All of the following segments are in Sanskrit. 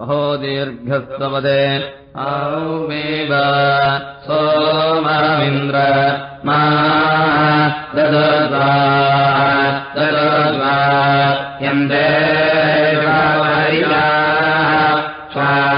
अहो दीर्घस्तवदे। औमेव सोममिन्द्र मा ददत्वा ददत्वा यन्दे स्वाग्रे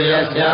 यस्य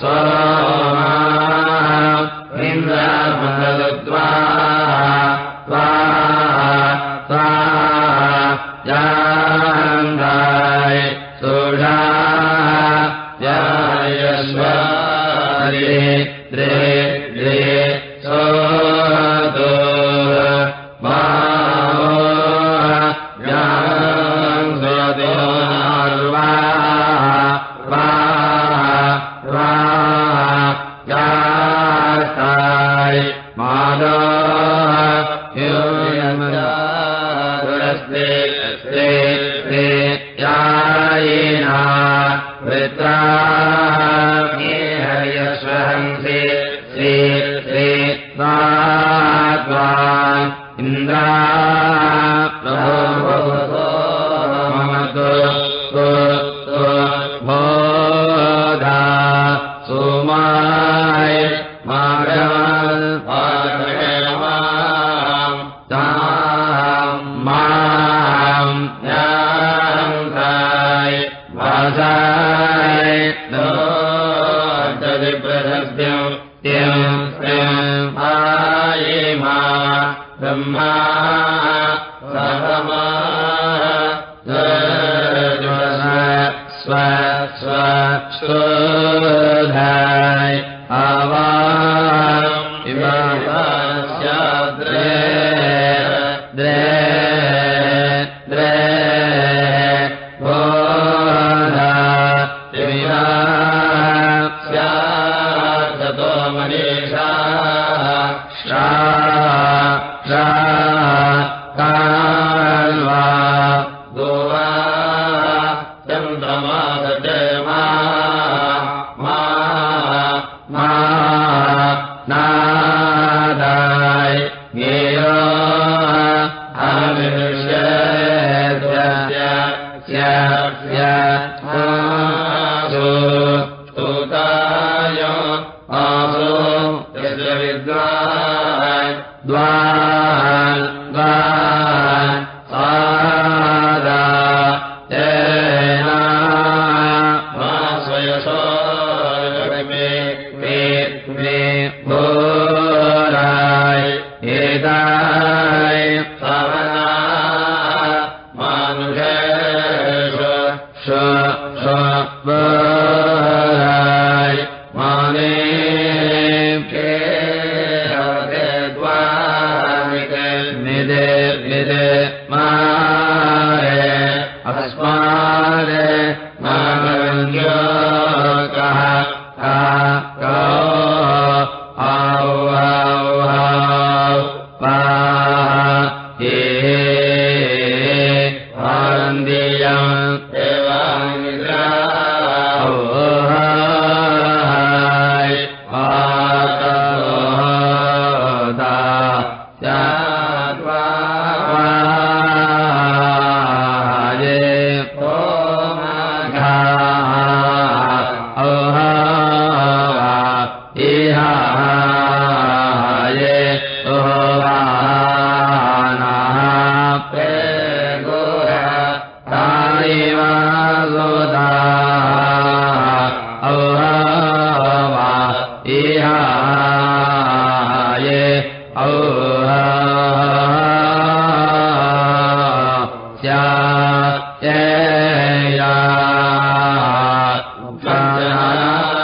स ब्रह्मा औहाय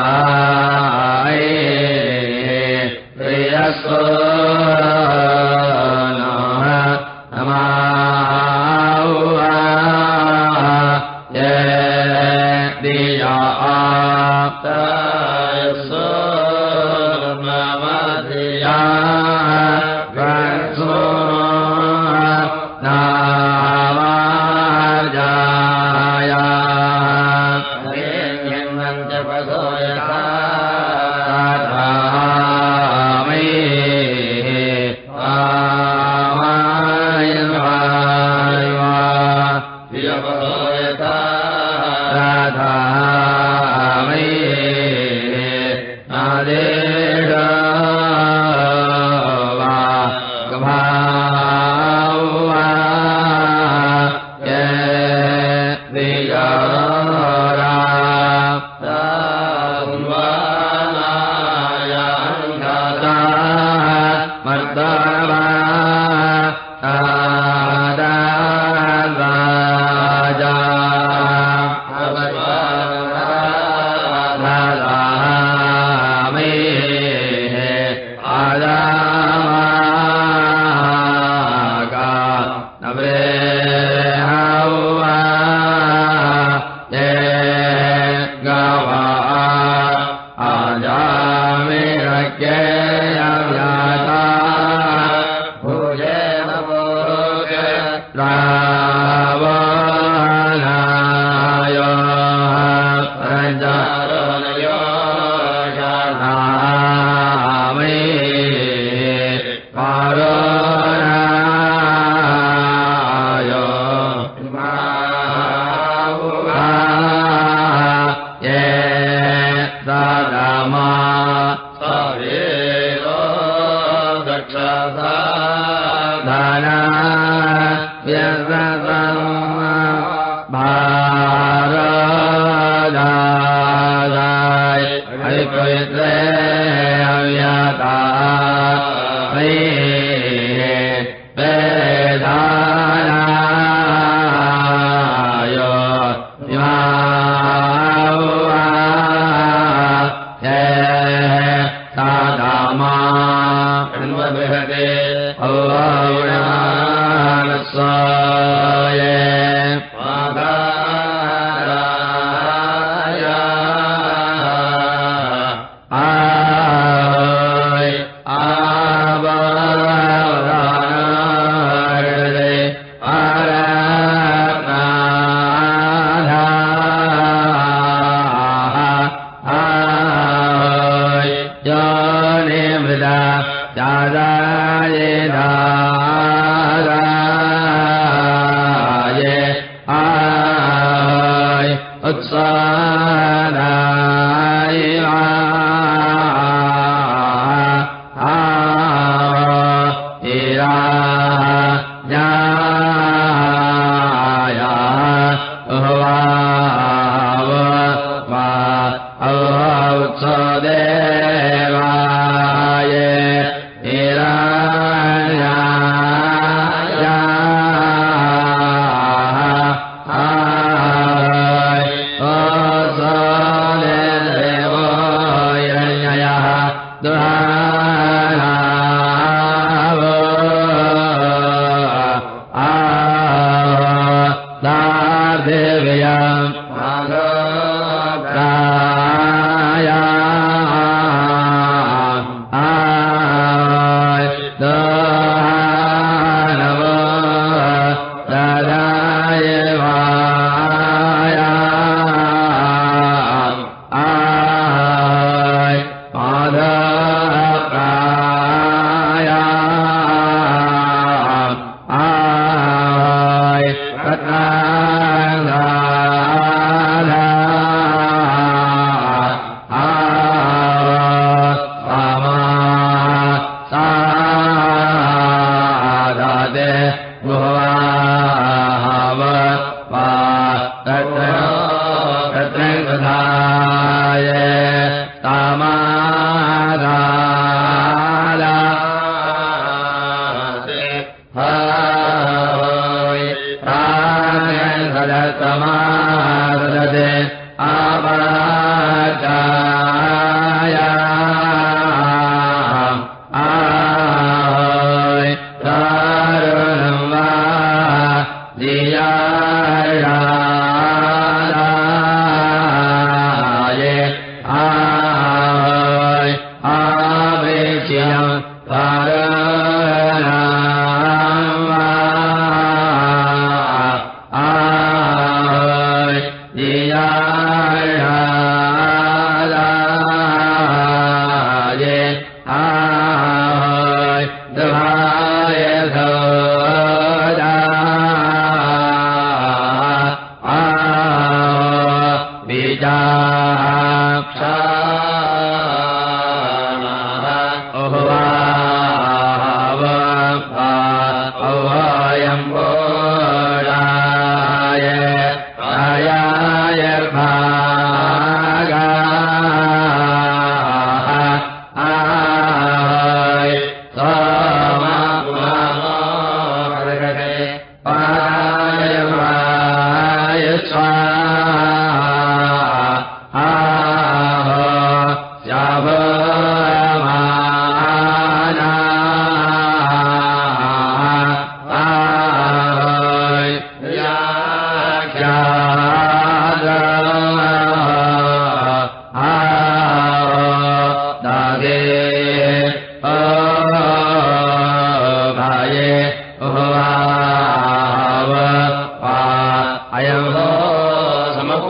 Ah.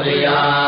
समप्रियाय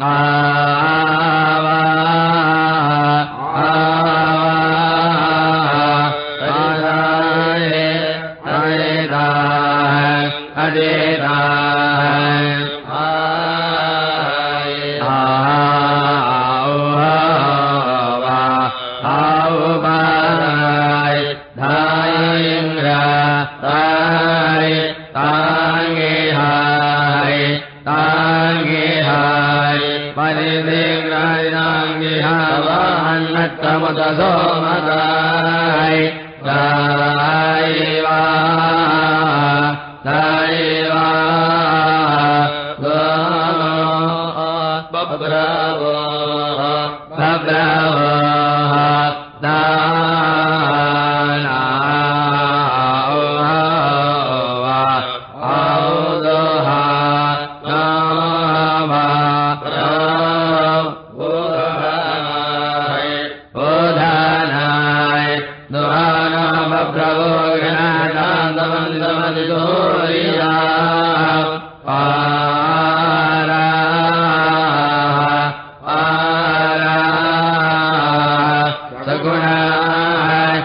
आ ตโส गुणा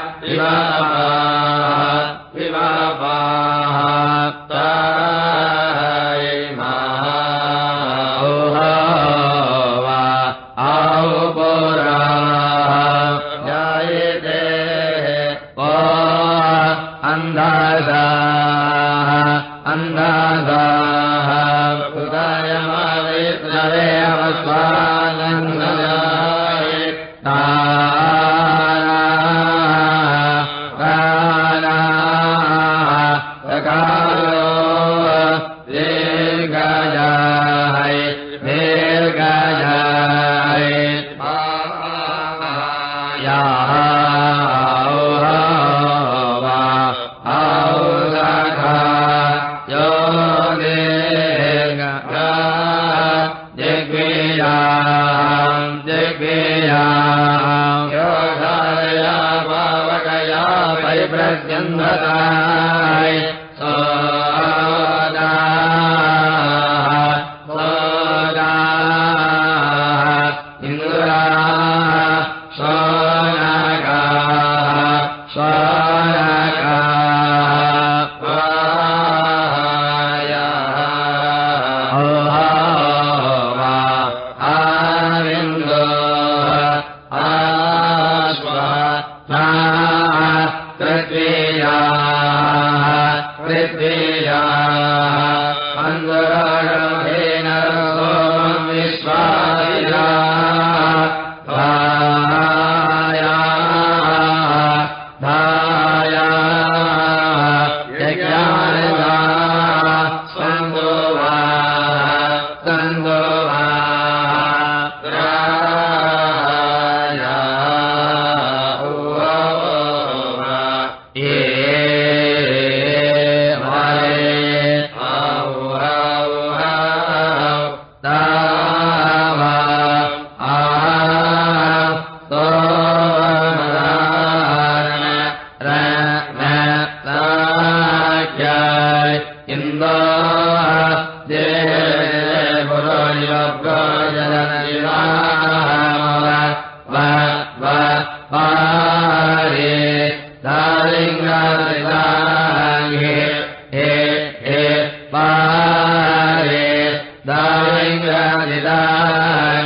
दारिङ्गादिदाङ्गे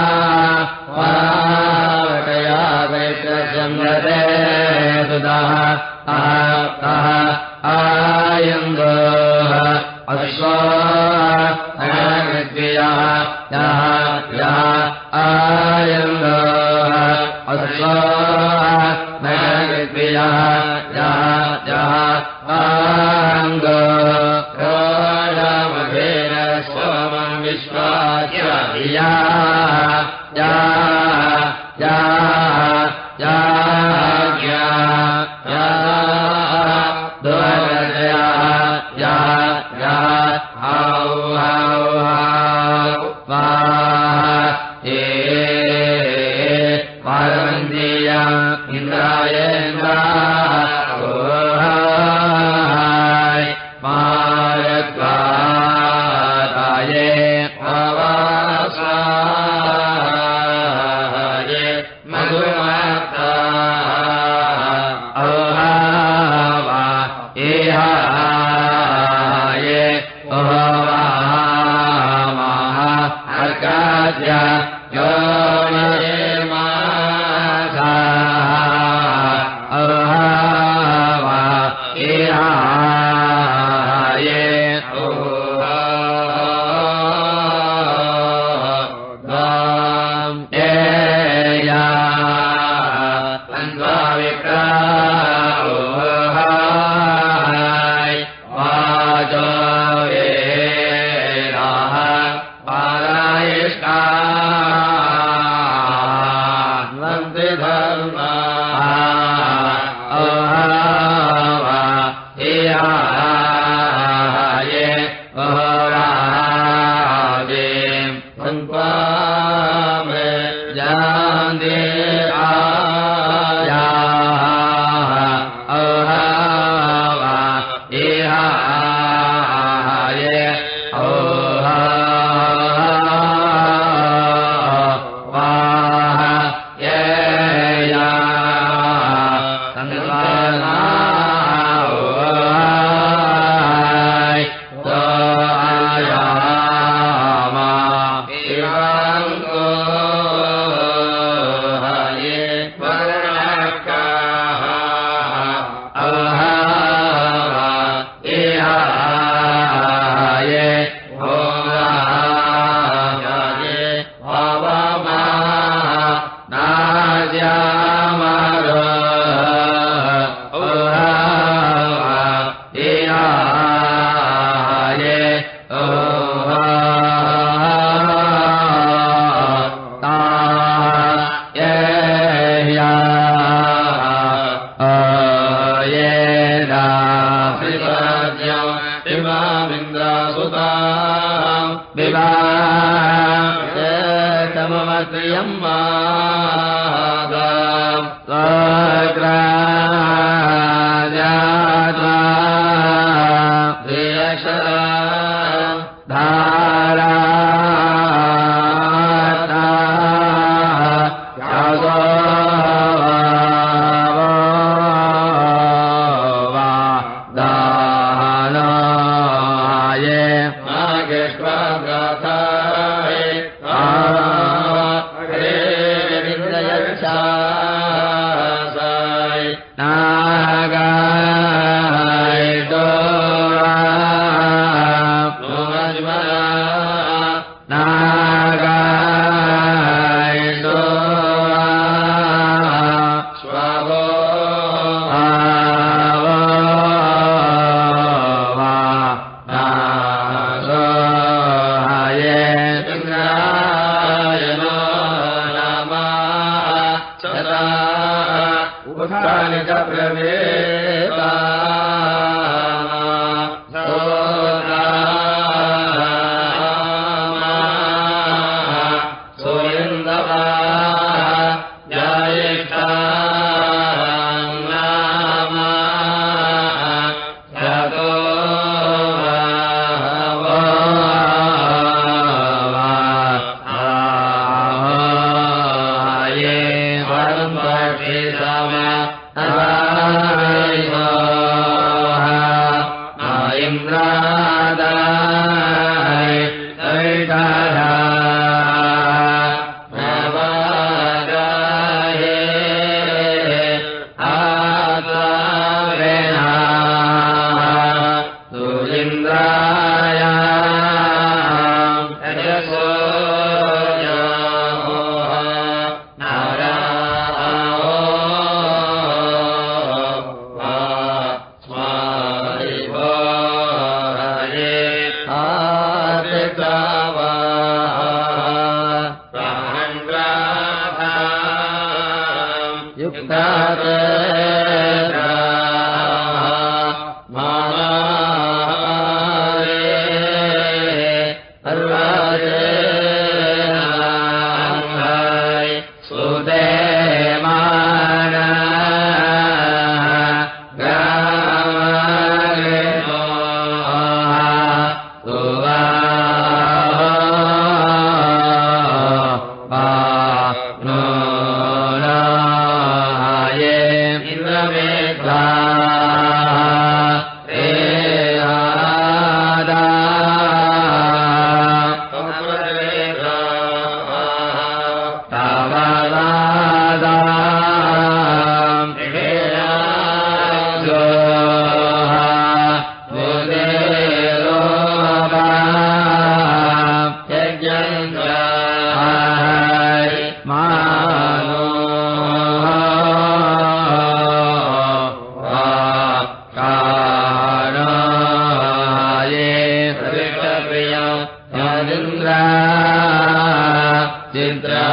ताया पावकया वैत्रचन्द्रते सुदः आः निन्द्रा चिन्ता